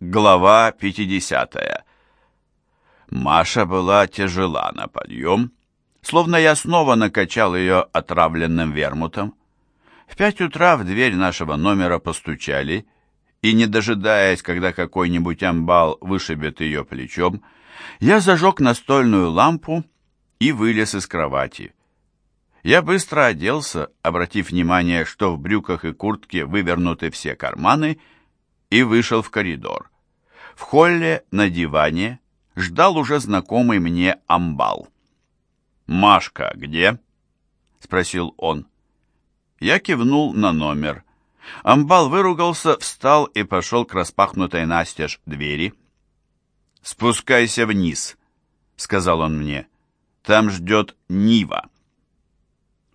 Глава 50. Маша была тяжела на подъем, словно я снова накачал ее отравленным вермутом. В пять утра в дверь нашего номера постучали, и, не дожидаясь, когда какой-нибудь амбал вышибет ее плечом, я зажег настольную лампу и вылез из кровати. Я быстро оделся, обратив внимание, что в брюках и куртке вывернуты все карманы, и вышел в коридор. В холле на диване ждал уже знакомый мне амбал. «Машка где?» — спросил он. Я кивнул на номер. Амбал выругался, встал и пошел к распахнутой настежь двери. «Спускайся вниз», — сказал он мне. «Там ждет Нива».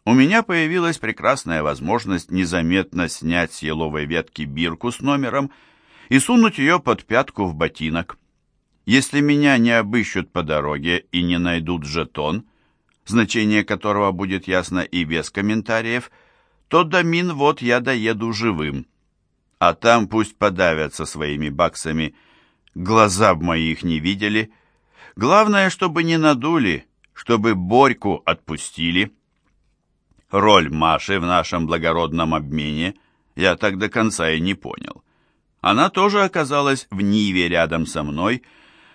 У меня появилась прекрасная возможность незаметно снять с еловой ветки бирку с номером и сунуть ее под пятку в ботинок. Если меня не обыщут по дороге и не найдут жетон, значение которого будет ясно и без комментариев, то до вот я доеду живым. А там пусть подавятся своими баксами, глаза б моих не видели. Главное, чтобы не надули, чтобы Борьку отпустили. Роль Маши в нашем благородном обмене я так до конца и не понял. Она тоже оказалась в Ниве рядом со мной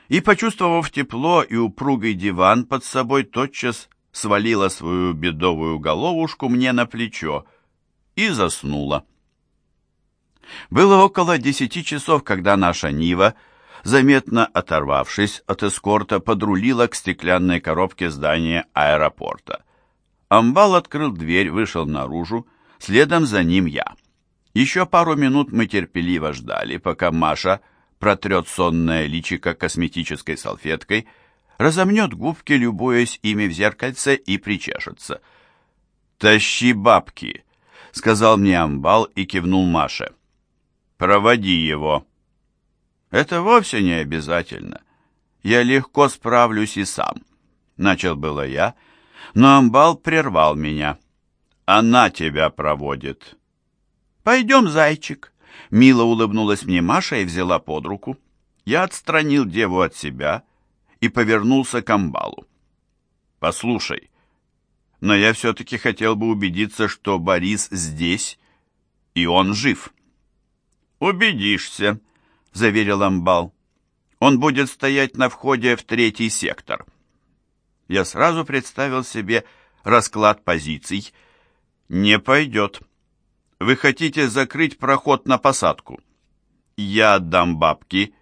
и, почувствовав тепло и упругий диван под собой, тотчас свалила свою бедовую головушку мне на плечо и заснула. Было около десяти часов, когда наша Нива, заметно оторвавшись от эскорта, подрулила к стеклянной коробке здания аэропорта. Амбал открыл дверь, вышел наружу, следом за ним я. Еще пару минут мы терпеливо ждали, пока Маша протрет сонное личико косметической салфеткой, разомнет губки, любуясь ими в зеркальце, и причешется. «Тащи бабки», — сказал мне Амбал и кивнул Маше. «Проводи его». «Это вовсе не обязательно. Я легко справлюсь и сам», — начал было я, — но Амбал прервал меня. «Она тебя проводит». «Пойдем, зайчик», — мило улыбнулась мне Маша и взяла под руку. Я отстранил деву от себя и повернулся к Амбалу. «Послушай, но я все-таки хотел бы убедиться, что Борис здесь, и он жив». «Убедишься», — заверил Амбал. «Он будет стоять на входе в третий сектор» я сразу представил себе расклад позиций. «Не пойдет. Вы хотите закрыть проход на посадку. Я отдам бабки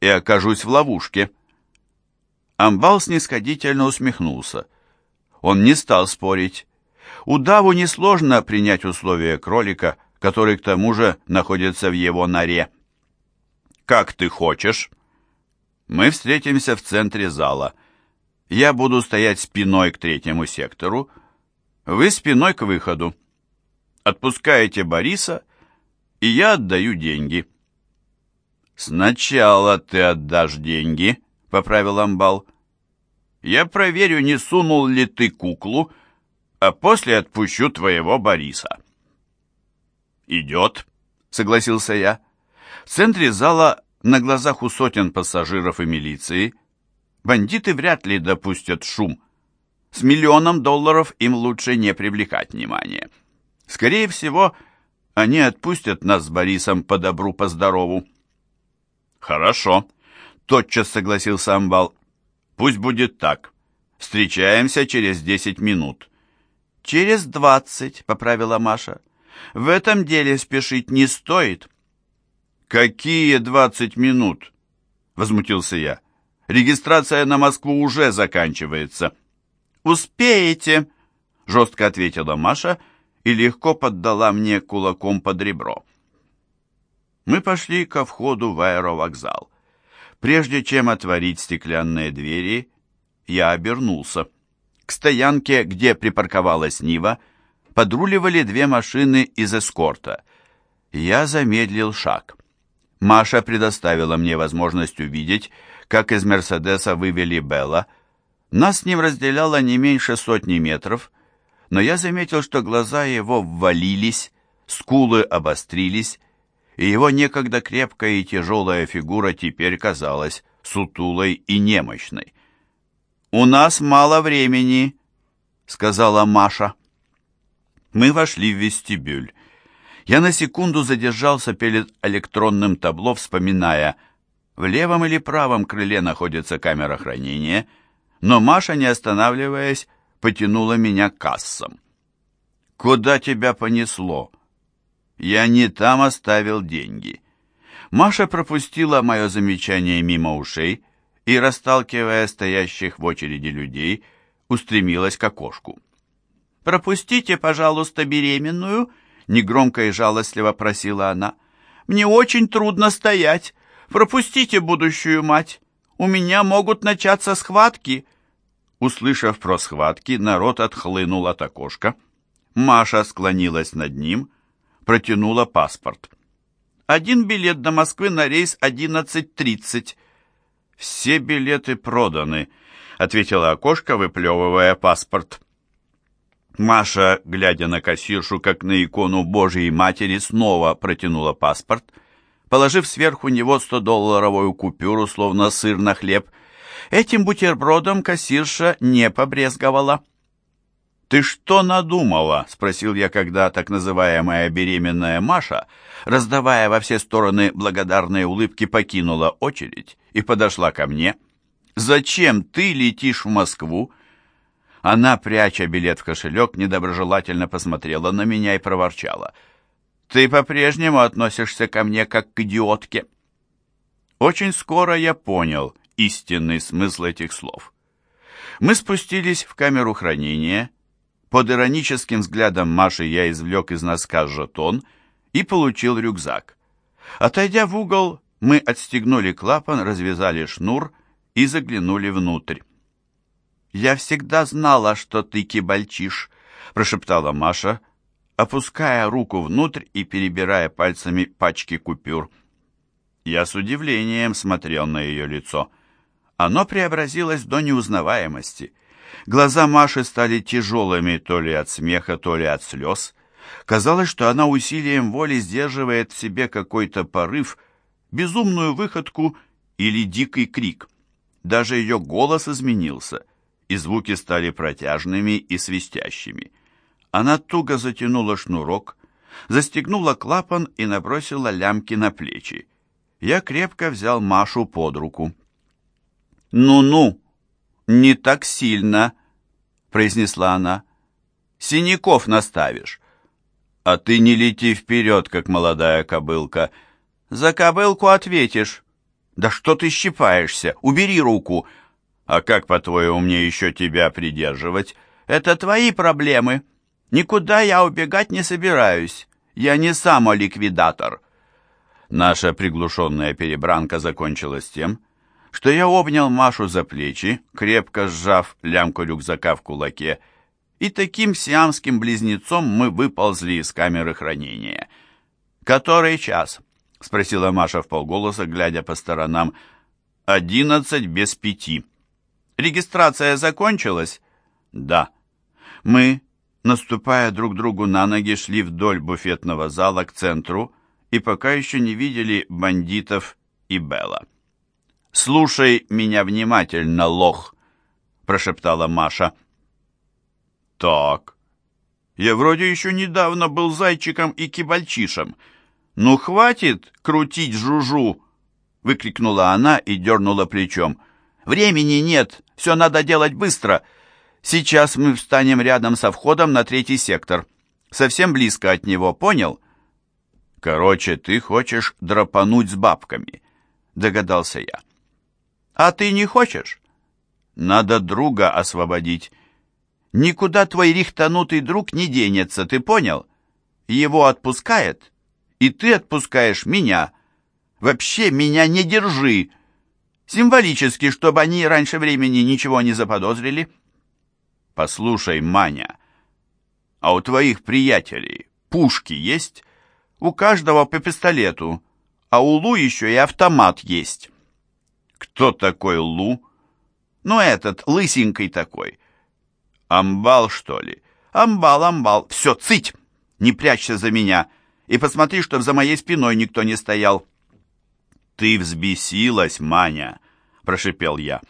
и окажусь в ловушке». Амбал снисходительно усмехнулся. Он не стал спорить. Удаву несложно принять условия кролика, который к тому же находится в его норе. «Как ты хочешь?» «Мы встретимся в центре зала». Я буду стоять спиной к третьему сектору, вы спиной к выходу. Отпускаете Бориса, и я отдаю деньги. Сначала ты отдашь деньги, поправил Амбал. Я проверю, не сунул ли ты куклу, а после отпущу твоего Бориса. Идет, согласился я. В центре зала на глазах у сотен пассажиров и милиции бандиты вряд ли допустят шум. С миллионом долларов им лучше не привлекать внимания. Скорее всего, они отпустят нас с Борисом по добру, по здорову. Хорошо, тотчас согласился Амбал. Пусть будет так. Встречаемся через десять минут. Через двадцать, поправила Маша. В этом деле спешить не стоит. Какие двадцать минут? Возмутился я. Регистрация на Москву уже заканчивается». «Успеете», — жестко ответила Маша и легко поддала мне кулаком под ребро. Мы пошли ко входу в аэровокзал. Прежде чем отворить стеклянные двери, я обернулся. К стоянке, где припарковалась Нива, подруливали две машины из эскорта. Я замедлил шаг. Маша предоставила мне возможность увидеть, как из «Мерседеса» вывели Белла. Нас с ним разделяло не меньше сотни метров, но я заметил, что глаза его ввалились, скулы обострились, и его некогда крепкая и тяжелая фигура теперь казалась сутулой и немощной. «У нас мало времени», — сказала Маша. Мы вошли в вестибюль. Я на секунду задержался перед электронным табло, вспоминая, в левом или правом крыле находится камера хранения, но Маша, не останавливаясь, потянула меня к кассам. «Куда тебя понесло?» «Я не там оставил деньги». Маша пропустила мое замечание мимо ушей и, расталкивая стоящих в очереди людей, устремилась к окошку. «Пропустите, пожалуйста, беременную», — негромко и жалостливо просила она. «Мне очень трудно стоять. Пропустите будущую мать. У меня могут начаться схватки». Услышав про схватки, народ отхлынул от окошка. Маша склонилась над ним, протянула паспорт. «Один билет до Москвы на рейс 11.30». «Все билеты проданы», — ответила окошко, выплевывая паспорт. Маша, глядя на кассиршу, как на икону Божьей Матери, снова протянула паспорт. Положив сверху него 100-долларовую купюру, словно сыр на хлеб, этим бутербродом кассирша не побрезговала. «Ты что надумала?» — спросил я, когда так называемая беременная Маша, раздавая во все стороны благодарные улыбки, покинула очередь и подошла ко мне. «Зачем ты летишь в Москву?» Она, пряча билет в кошелек, недоброжелательно посмотрела на меня и проворчала. «Ты по-прежнему относишься ко мне как к идиотке». Очень скоро я понял истинный смысл этих слов. Мы спустились в камеру хранения. Под ироническим взглядом Маши я извлек из носка жетон и получил рюкзак. Отойдя в угол, мы отстегнули клапан, развязали шнур и заглянули внутрь. «Я всегда знала, что ты кибальчишь», — прошептала Маша, опуская руку внутрь и перебирая пальцами пачки купюр. Я с удивлением смотрел на ее лицо. Оно преобразилось до неузнаваемости. Глаза Маши стали тяжелыми то ли от смеха, то ли от слез. Казалось, что она усилием воли сдерживает в себе какой-то порыв, безумную выходку или дикий крик. Даже ее голос изменился — и звуки стали протяжными и свистящими. Она туго затянула шнурок, застегнула клапан и набросила лямки на плечи. Я крепко взял Машу под руку. «Ну-ну, не так сильно», — произнесла она. «Синяков наставишь». «А ты не лети вперед, как молодая кобылка. За кобылку ответишь». «Да что ты щипаешься? Убери руку!» А как, по-твоему, мне еще тебя придерживать? Это твои проблемы. Никуда я убегать не собираюсь. Я не самоликвидатор. Наша приглушенная перебранка закончилась тем, что я обнял Машу за плечи, крепко сжав лямку рюкзака в кулаке, и таким сиамским близнецом мы выползли из камеры хранения. «Который час?» — спросила Маша в полголоса, глядя по сторонам. «Одиннадцать без пяти». Регистрация закончилась? Да. Мы, наступая друг другу на ноги, шли вдоль буфетного зала к центру и пока еще не видели бандитов и Белла. «Слушай меня внимательно, лох!» — прошептала Маша. «Так, я вроде еще недавно был зайчиком и кибальчишем. Ну, хватит крутить жужу!» — выкрикнула она и дернула плечом. «Времени нет, все надо делать быстро. Сейчас мы встанем рядом со входом на третий сектор. Совсем близко от него, понял? Короче, ты хочешь драпануть с бабками, догадался я. А ты не хочешь? Надо друга освободить. Никуда твой рихтанутый друг не денется, ты понял? Его отпускает, и ты отпускаешь меня. Вообще меня не держи. Символически, чтобы они раньше времени ничего не заподозрили. Послушай, Маня, а у твоих приятелей пушки есть? У каждого по пистолету, а у Лу еще и автомат есть. Кто такой Лу? Ну, этот, лысенький такой. Амбал, что ли? Амбал, амбал. Все, цыть! Не прячься за меня. И посмотри, чтоб за моей спиной никто не стоял». «Ты взбесилась, Маня!» — прошипел я.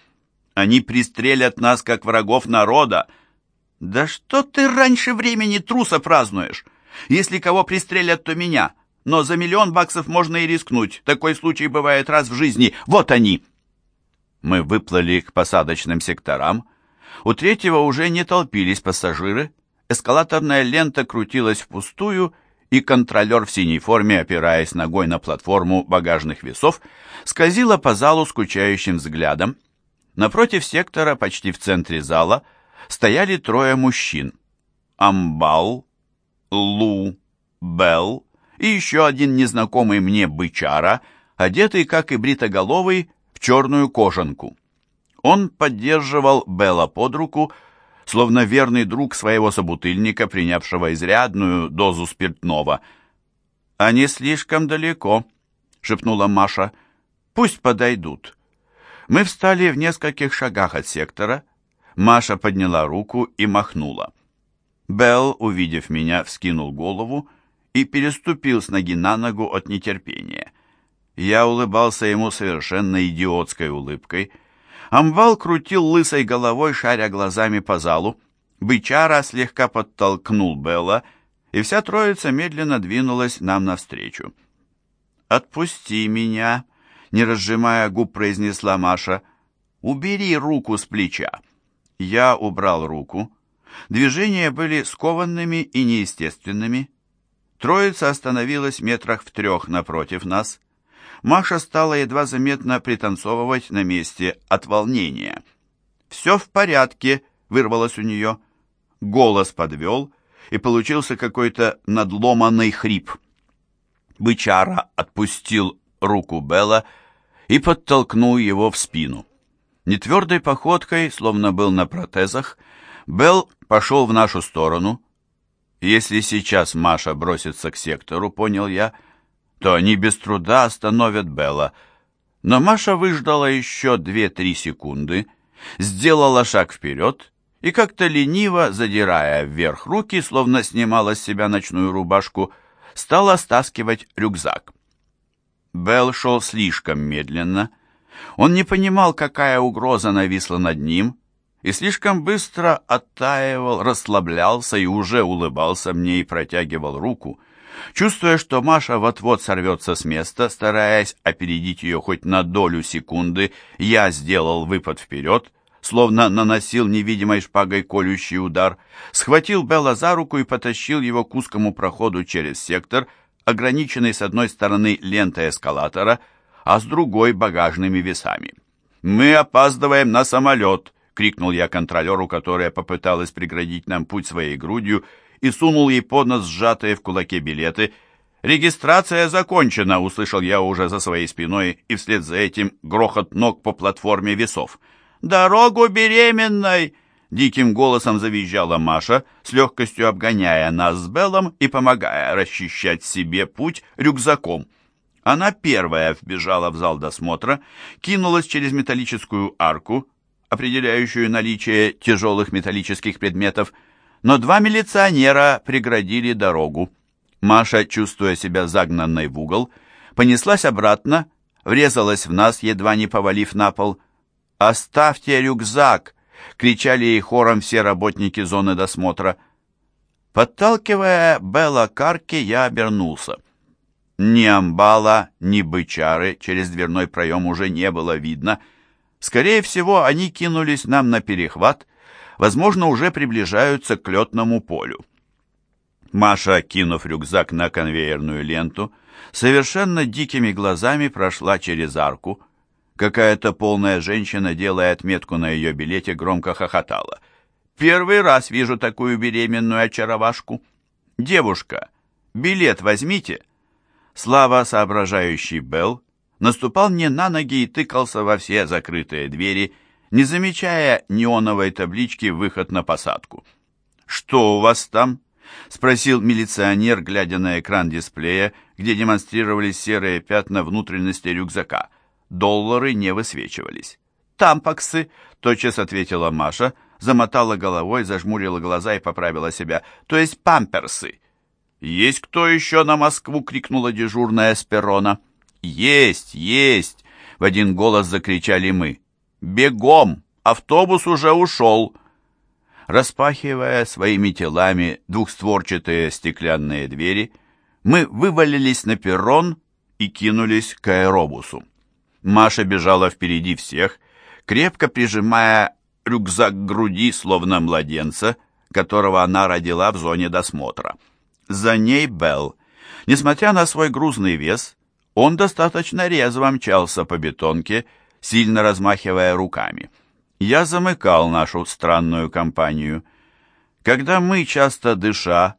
«Они пристрелят нас, как врагов народа!» «Да что ты раньше времени труса празднуешь? Если кого пристрелят, то меня. Но за миллион баксов можно и рискнуть. Такой случай бывает раз в жизни. Вот они!» Мы выплыли к посадочным секторам. У третьего уже не толпились пассажиры. Эскалаторная лента крутилась впустую, и контролер в синей форме, опираясь ногой на платформу багажных весов, скользила по залу скучающим взглядом. Напротив сектора, почти в центре зала, стояли трое мужчин. Амбал, Лу, Белл и еще один незнакомый мне бычара, одетый, как и бритоголовый, в черную кожанку. Он поддерживал Белла под руку, словно верный друг своего собутыльника, принявшего изрядную дозу спиртного. «Они слишком далеко», — шепнула Маша. «Пусть подойдут». Мы встали в нескольких шагах от сектора. Маша подняла руку и махнула. Белл, увидев меня, вскинул голову и переступил с ноги на ногу от нетерпения. Я улыбался ему совершенно идиотской улыбкой — Амбал крутил лысой головой, шаря глазами по залу. Бычара слегка подтолкнул Белла, и вся троица медленно двинулась нам навстречу. «Отпусти меня», — не разжимая губ, произнесла Маша. «Убери руку с плеча». Я убрал руку. Движения были скованными и неестественными. Троица остановилась метрах в трех напротив нас. Маша стала едва заметно пританцовывать на месте от волнения. «Все в порядке», — вырвалось у нее. Голос подвел, и получился какой-то надломанный хрип. Бычара отпустил руку Белла и подтолкнул его в спину. Нетвердой походкой, словно был на протезах, Белл пошел в нашу сторону. Если сейчас Маша бросится к сектору, понял я, — то они без труда остановят Белла. Но Маша выждала еще две-три секунды, сделала шаг вперед и как-то лениво, задирая вверх руки, словно снимала с себя ночную рубашку, стала стаскивать рюкзак. Белл шел слишком медленно. Он не понимал, какая угроза нависла над ним, и слишком быстро оттаивал, расслаблялся и уже улыбался мне и протягивал руку — Чувствуя, что Маша вот-вот сорвется с места, стараясь опередить ее хоть на долю секунды, я сделал выпад вперед, словно наносил невидимой шпагой колющий удар, схватил Белла за руку и потащил его к узкому проходу через сектор, ограниченный с одной стороны лентой эскалатора, а с другой багажными весами. «Мы опаздываем на самолет!» — крикнул я контролеру, которая попыталась преградить нам путь своей грудью, и сунул ей под нос сжатые в кулаке билеты. «Регистрация закончена!» — услышал я уже за своей спиной, и вслед за этим грохот ног по платформе весов. «Дорогу беременной!» — диким голосом завизжала Маша, с легкостью обгоняя нас с Беллом и помогая расчищать себе путь рюкзаком. Она первая вбежала в зал досмотра, кинулась через металлическую арку, определяющую наличие тяжелых металлических предметов, но два милиционера преградили дорогу. Маша, чувствуя себя загнанной в угол, понеслась обратно, врезалась в нас, едва не повалив на пол. «Оставьте рюкзак!» — кричали ей хором все работники зоны досмотра. Подталкивая Белла Карки, я обернулся. Ни амбала, ни бычары через дверной проем уже не было видно. Скорее всего, они кинулись нам на перехват — возможно, уже приближаются к летному полю. Маша, кинув рюкзак на конвейерную ленту, совершенно дикими глазами прошла через арку. Какая-то полная женщина, делая отметку на ее билете, громко хохотала. «Первый раз вижу такую беременную очаровашку. Девушка, билет возьмите». Слава, соображающий Белл, наступал мне на ноги и тыкался во все закрытые двери, не замечая неоновой таблички «Выход на посадку». «Что у вас там?» — спросил милиционер, глядя на экран дисплея, где демонстрировались серые пятна внутренности рюкзака. Доллары не высвечивались. «Тампаксы», — тотчас ответила Маша, замотала головой, зажмурила глаза и поправила себя. «То есть памперсы». «Есть кто еще на Москву?» — крикнула дежурная с перрона. «Есть, есть!» — в один голос закричали мы. «Бегом! Автобус уже ушел!» Распахивая своими телами двухстворчатые стеклянные двери, мы вывалились на перрон и кинулись к аэробусу. Маша бежала впереди всех, крепко прижимая рюкзак к груди, словно младенца, которого она родила в зоне досмотра. За ней Белл. Несмотря на свой грузный вес, он достаточно резво мчался по бетонке, сильно размахивая руками. Я замыкал нашу странную компанию. Когда мы, часто дыша,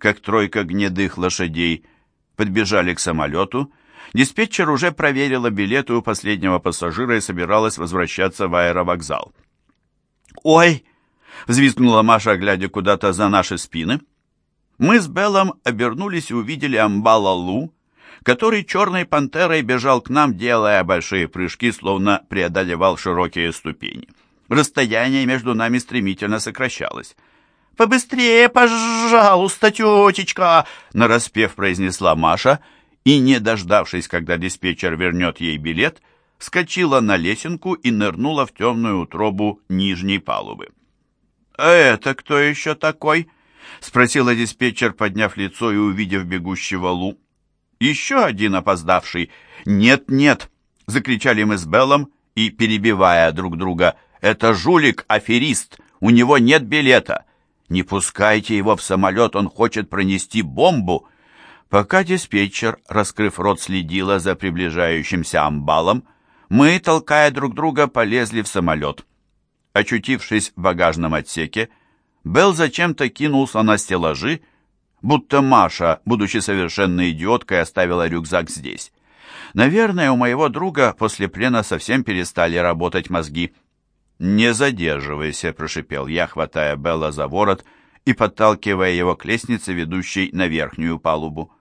как тройка гнедых лошадей, подбежали к самолету, диспетчер уже проверила билеты у последнего пассажира и собиралась возвращаться в аэровокзал. «Ой!» — взвизгнула Маша, глядя куда-то за наши спины. Мы с Беллом обернулись и увидели Амбала Лу, который черной пантерой бежал к нам, делая большие прыжки, словно преодолевал широкие ступени. Расстояние между нами стремительно сокращалось. «Побыстрее, пожалуйста, тетечка!» — нараспев произнесла Маша, и, не дождавшись, когда диспетчер вернет ей билет, скочила на лесенку и нырнула в темную утробу нижней палубы. «А это кто еще такой?» — спросила диспетчер, подняв лицо и увидев бегущего Лу. «Еще один опоздавший». «Нет, нет!» — закричали мы с Беллом и, перебивая друг друга, «это жулик, аферист, у него нет билета. Не пускайте его в самолет, он хочет пронести бомбу». Пока диспетчер, раскрыв рот, следила за приближающимся амбалом, мы, толкая друг друга, полезли в самолет. Очутившись в багажном отсеке, Белл зачем-то кинулся на стеллажи, будто Маша, будучи совершенно идиоткой, оставила рюкзак здесь. Наверное, у моего друга после плена совсем перестали работать мозги. «Не задерживайся», — прошипел я, хватая Белла за ворот и подталкивая его к лестнице, ведущей на верхнюю палубу.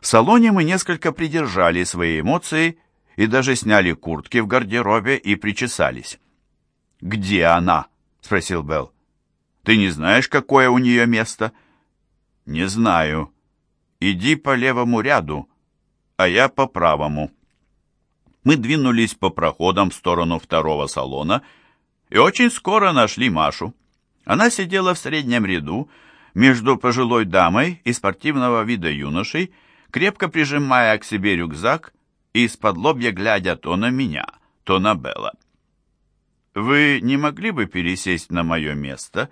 В салоне мы несколько придержали свои эмоции и даже сняли куртки в гардеробе и причесались. «Где она?» — спросил Белл. «Ты не знаешь, какое у нее место?» «Не знаю. Иди по левому ряду, а я по правому». Мы двинулись по проходам в сторону второго салона и очень скоро нашли Машу. Она сидела в среднем ряду между пожилой дамой и спортивного вида юношей, крепко прижимая к себе рюкзак и из-под лобья глядя то на меня, то на Белла. «Вы не могли бы пересесть на мое место?»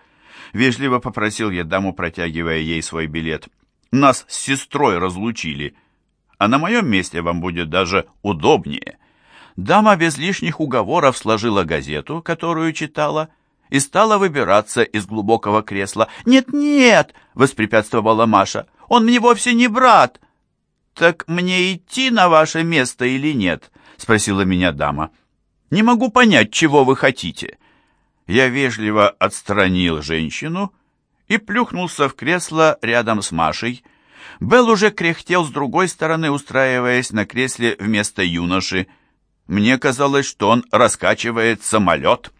Вежливо попросил я даму, протягивая ей свой билет. «Нас с сестрой разлучили, а на моем месте вам будет даже удобнее». Дама без лишних уговоров сложила газету, которую читала, и стала выбираться из глубокого кресла. «Нет-нет!» — воспрепятствовала Маша. «Он мне вовсе не брат!» «Так мне идти на ваше место или нет?» — спросила меня дама. «Не могу понять, чего вы хотите». Я вежливо отстранил женщину и плюхнулся в кресло рядом с Машей. Белл уже кряхтел с другой стороны, устраиваясь на кресле вместо юноши. Мне казалось, что он раскачивает самолет.